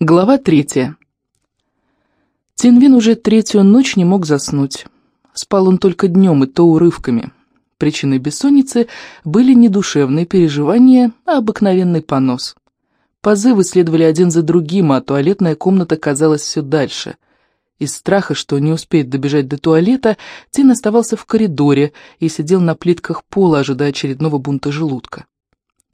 Глава третья. Тинвин уже третью ночь не мог заснуть. Спал он только днем и то урывками. Причиной бессонницы были не душевные переживания, а обыкновенный понос. Позывы следовали один за другим, а туалетная комната казалась все дальше. Из страха, что не успеет добежать до туалета, Тин оставался в коридоре и сидел на плитках пола, ожидая очередного бунта желудка.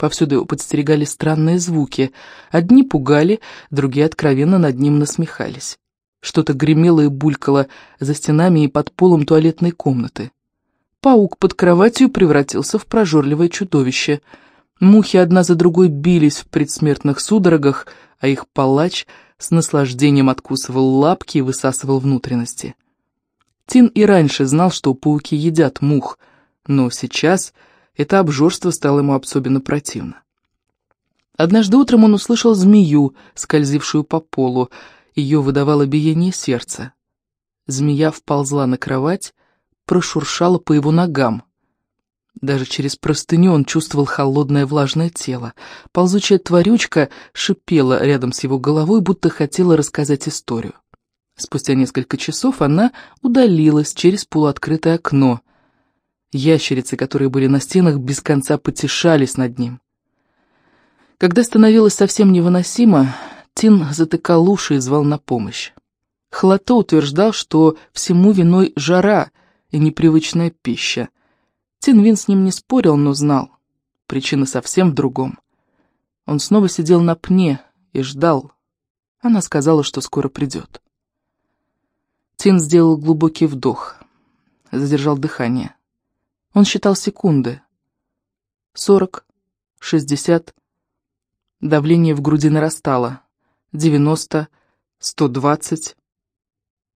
Повсюду подстерегали странные звуки. Одни пугали, другие откровенно над ним насмехались. Что-то гремело и булькало за стенами и под полом туалетной комнаты. Паук под кроватью превратился в прожорливое чудовище. Мухи одна за другой бились в предсмертных судорогах, а их палач с наслаждением откусывал лапки и высасывал внутренности. Тин и раньше знал, что пауки едят мух, но сейчас это обжорство стало ему особенно противно. Однажды утром он услышал змею, скользившую по полу. Ее выдавало биение сердца. Змея вползла на кровать, прошуршала по его ногам. Даже через простыню он чувствовал холодное влажное тело. Ползучая тварючка шипела рядом с его головой, будто хотела рассказать историю. Спустя несколько часов она удалилась через полуоткрытое окно. Ящерицы, которые были на стенах, без конца потешались над ним. Когда становилось совсем невыносимо, Тин затыкал уши и звал на помощь. Хлото утверждал, что всему виной жара и непривычная пища. Тин Вин с ним не спорил, но знал. Причина совсем в другом. Он снова сидел на пне и ждал. Она сказала, что скоро придет. Тин сделал глубокий вдох, задержал дыхание. Он считал секунды. Сорок, шестьдесят. Давление в груди нарастало. Девяносто, сто двадцать.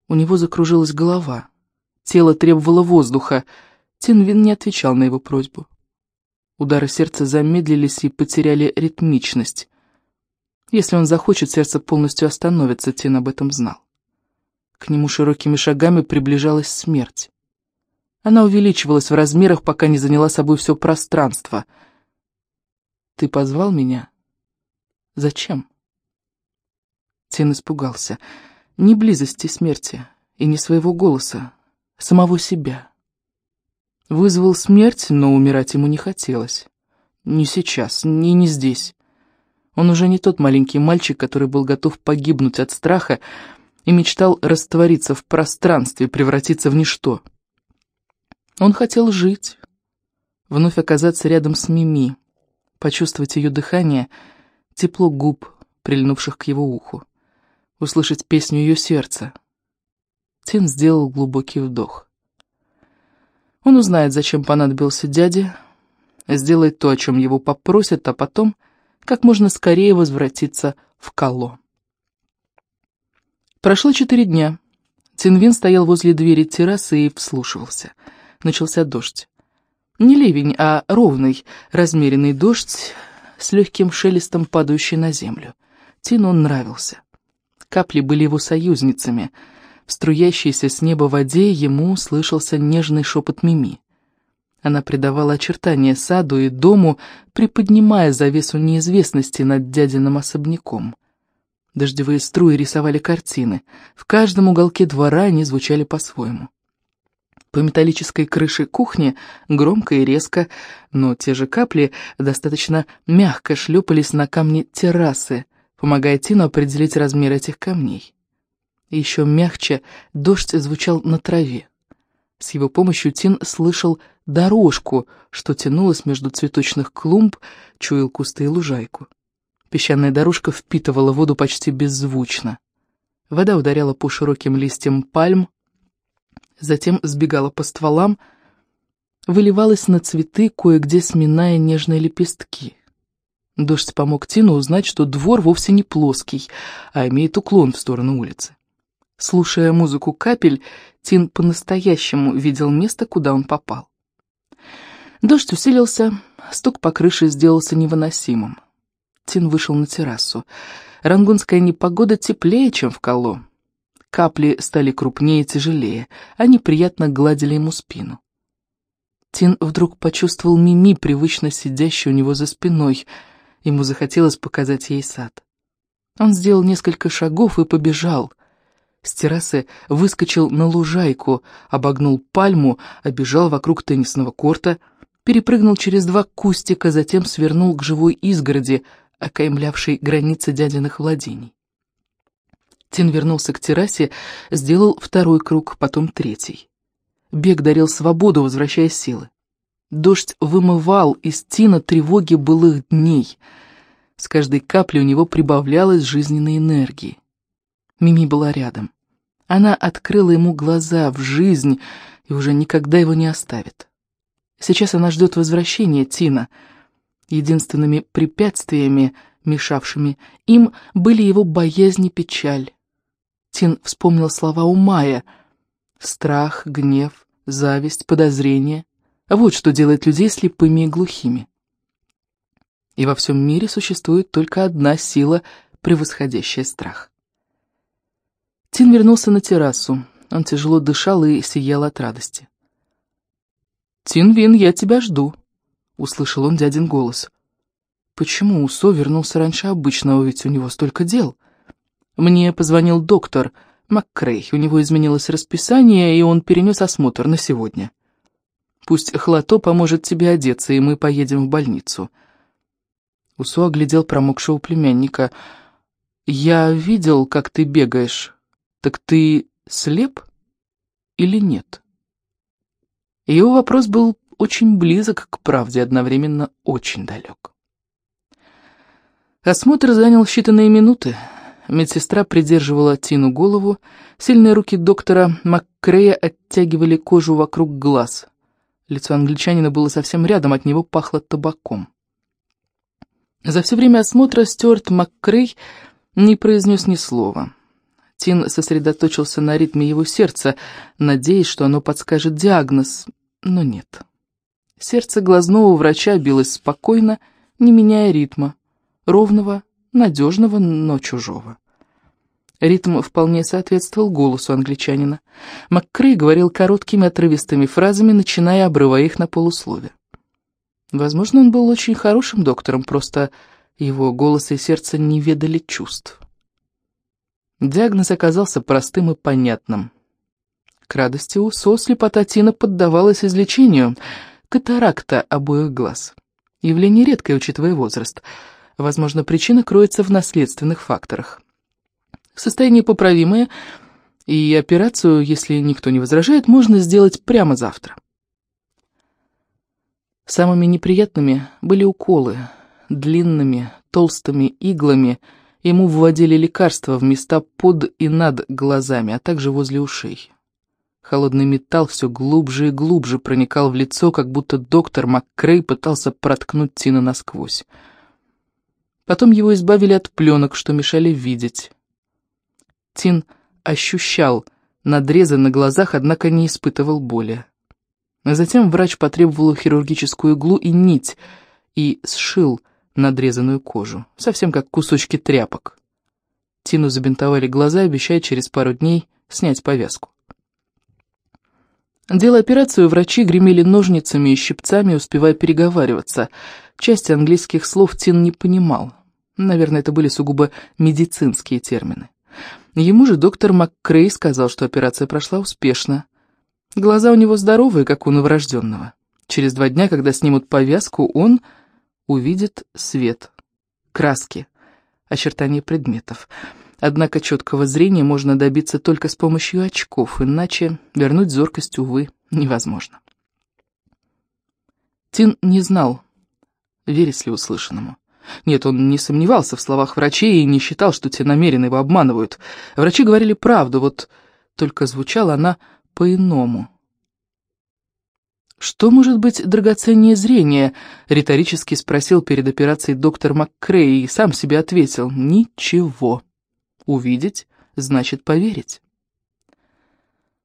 У него закружилась голова. Тело требовало воздуха. Тинвин не отвечал на его просьбу. Удары сердца замедлились и потеряли ритмичность. Если он захочет, сердце полностью остановится, Тин об этом знал. К нему широкими шагами приближалась смерть. Она увеличивалась в размерах, пока не заняла собой все пространство. «Ты позвал меня? Зачем?» Тин испугался. Не близости смерти и не своего голоса, самого себя. Вызвал смерть, но умирать ему не хотелось. Не сейчас, ни не здесь. Он уже не тот маленький мальчик, который был готов погибнуть от страха и мечтал раствориться в пространстве, превратиться в ничто. Он хотел жить, вновь оказаться рядом с Мими, почувствовать ее дыхание, тепло губ, прильнувших к его уху, услышать песню ее сердца. Тин сделал глубокий вдох. Он узнает, зачем понадобился дяде, сделает то, о чем его попросят, а потом как можно скорее возвратиться в Кало. Прошло четыре дня. Тинвин стоял возле двери террасы и вслушивался — начался дождь. Не ливень, а ровный, размеренный дождь с легким шелестом, падающий на землю. Тину он нравился. Капли были его союзницами. В струящейся с неба воде ему слышался нежный шепот Мими. Она придавала очертания саду и дому, приподнимая завесу неизвестности над дядиным особняком. Дождевые струи рисовали картины. В каждом уголке двора они звучали по-своему. По металлической крыше кухни громко и резко, но те же капли достаточно мягко шлепались на камни террасы, помогая Тину определить размер этих камней. еще мягче дождь звучал на траве. С его помощью Тин слышал дорожку, что тянулась между цветочных клумб, чуял кусты и лужайку. Песчаная дорожка впитывала воду почти беззвучно. Вода ударяла по широким листьям пальм, затем сбегала по стволам, выливалась на цветы, кое-где сминая нежные лепестки. Дождь помог Тину узнать, что двор вовсе не плоский, а имеет уклон в сторону улицы. Слушая музыку капель, Тин по-настоящему видел место, куда он попал. Дождь усилился, стук по крыше сделался невыносимым. Тин вышел на террасу. Рангунская непогода теплее, чем в Кало. Капли стали крупнее и тяжелее, они приятно гладили ему спину. Тин вдруг почувствовал Мими, привычно сидящую у него за спиной. Ему захотелось показать ей сад. Он сделал несколько шагов и побежал. С террасы выскочил на лужайку, обогнул пальму, обежал вокруг теннисного корта, перепрыгнул через два кустика, затем свернул к живой изгороди, окаймлявшей границы дядиных владений. Тин вернулся к террасе, сделал второй круг, потом третий. Бег дарил свободу, возвращая силы. Дождь вымывал из Тина тревоги былых дней. С каждой каплей у него прибавлялось жизненной энергии. Мими была рядом. Она открыла ему глаза в жизнь и уже никогда его не оставит. Сейчас она ждет возвращения Тина. Единственными препятствиями, мешавшими им, были его боязнь и печаль. Тин вспомнил слова у Майя. Страх, гнев, зависть, подозрение. Вот что делает людей слепыми и глухими. И во всем мире существует только одна сила, превосходящая страх. Тин вернулся на террасу. Он тяжело дышал и сиял от радости. «Тин Вин, я тебя жду», — услышал он дядин голос. «Почему Усо вернулся раньше обычного, ведь у него столько дел?» Мне позвонил доктор МакКрей. У него изменилось расписание, и он перенес осмотр на сегодня. Пусть Хлато поможет тебе одеться, и мы поедем в больницу. Усо оглядел промокшего племянника. «Я видел, как ты бегаешь. Так ты слеп или нет?» Его вопрос был очень близок к правде, одновременно очень далек. Осмотр занял считанные минуты. Медсестра придерживала Тину голову, сильные руки доктора МакКрея оттягивали кожу вокруг глаз. Лицо англичанина было совсем рядом, от него пахло табаком. За все время осмотра Стюарт МакКрей не произнес ни слова. Тин сосредоточился на ритме его сердца, надеясь, что оно подскажет диагноз, но нет. Сердце глазного врача билось спокойно, не меняя ритма, ровного, надежного, но чужого. Ритм вполне соответствовал голосу англичанина. МакКрей говорил короткими отрывистыми фразами, начиная обрывая их на полуслове. Возможно, он был очень хорошим доктором, просто его голос и сердце не ведали чувств. Диагноз оказался простым и понятным. К радости Усо слепота Тина поддавалась излечению. Катаракта обоих глаз. Явление редкое, учитывая возраст — Возможно, причина кроется в наследственных факторах. Состояние поправимое, и операцию, если никто не возражает, можно сделать прямо завтра. Самыми неприятными были уколы. Длинными, толстыми иглами ему вводили лекарства в места под и над глазами, а также возле ушей. Холодный металл все глубже и глубже проникал в лицо, как будто доктор МакКрей пытался проткнуть Тина насквозь. Потом его избавили от пленок, что мешали видеть. Тин ощущал надрезы на глазах, однако не испытывал боли. Затем врач потребовал хирургическую иглу и нить, и сшил надрезанную кожу, совсем как кусочки тряпок. Тину забинтовали глаза, обещая через пару дней снять повязку. Делая операцию, врачи гремели ножницами и щипцами, успевая переговариваться — Части английских слов Тин не понимал. Наверное, это были сугубо медицинские термины. Ему же доктор МакКрей сказал, что операция прошла успешно. Глаза у него здоровые, как у новорожденного. Через два дня, когда снимут повязку, он увидит свет, краски, очертания предметов. Однако четкого зрения можно добиться только с помощью очков, иначе вернуть зоркость, увы, невозможно. Тин не знал, верить ли услышанному. Нет, он не сомневался в словах врачей и не считал, что те намеренно его обманывают. Врачи говорили правду, вот только звучала она по-иному. «Что может быть драгоценнее зрения?» — риторически спросил перед операцией доктор МакКрей и сам себе ответил. «Ничего. Увидеть значит поверить».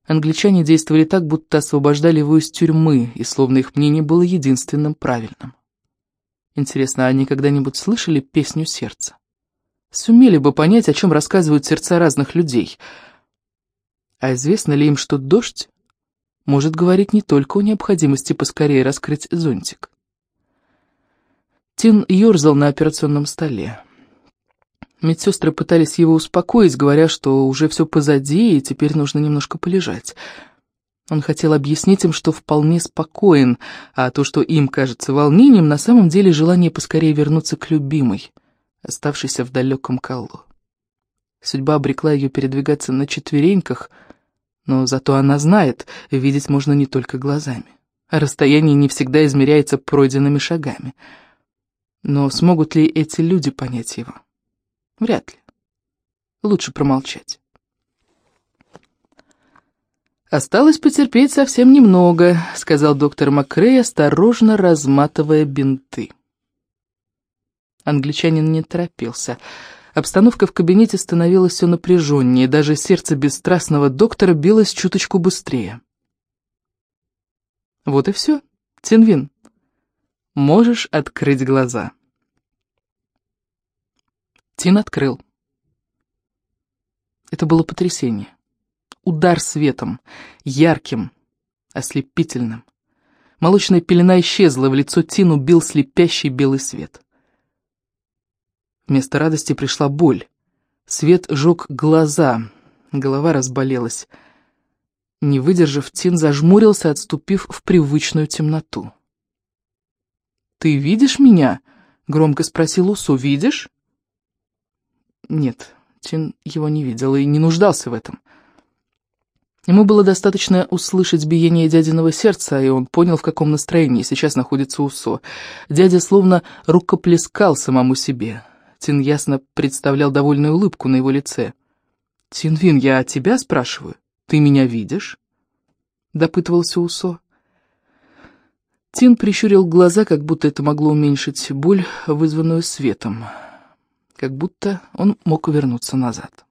Англичане действовали так, будто освобождали его из тюрьмы, и словно их мнение было единственным правильным. Интересно, они когда-нибудь слышали песню сердца? Сумели бы понять, о чем рассказывают сердца разных людей. А известно ли им, что дождь может говорить не только о необходимости поскорее раскрыть зонтик? Тин ерзал на операционном столе. Медсестры пытались его успокоить, говоря, что уже все позади, и теперь нужно немножко полежать. Он хотел объяснить им, что вполне спокоен, а то, что им кажется волнением, на самом деле желание поскорее вернуться к любимой, оставшейся в далеком колу. Судьба обрекла ее передвигаться на четвереньках, но зато она знает, видеть можно не только глазами. Расстояние не всегда измеряется пройденными шагами. Но смогут ли эти люди понять его? Вряд ли. Лучше промолчать. «Осталось потерпеть совсем немного», — сказал доктор Макрей, осторожно разматывая бинты. Англичанин не торопился. Обстановка в кабинете становилась все напряженнее, даже сердце бесстрастного доктора билось чуточку быстрее. «Вот и все, Тинвин. Можешь открыть глаза». Тин открыл. Это было потрясение. Удар светом, ярким, ослепительным. Молочная пелена исчезла, в лицо Тину бил слепящий белый свет. Вместо радости пришла боль. Свет жег глаза, голова разболелась. Не выдержав, Тин зажмурился, отступив в привычную темноту. «Ты видишь меня?» — громко спросил Усу. «Видишь?» Нет, Тин его не видел и не нуждался в этом. Ему было достаточно услышать биение дядиного сердца, и он понял, в каком настроении сейчас находится Усо. Дядя словно рукоплескал самому себе. Тин ясно представлял довольную улыбку на его лице. «Тинвин, я тебя спрашиваю? Ты меня видишь?» Допытывался Усо. Тин прищурил глаза, как будто это могло уменьшить боль, вызванную светом. Как будто он мог вернуться назад.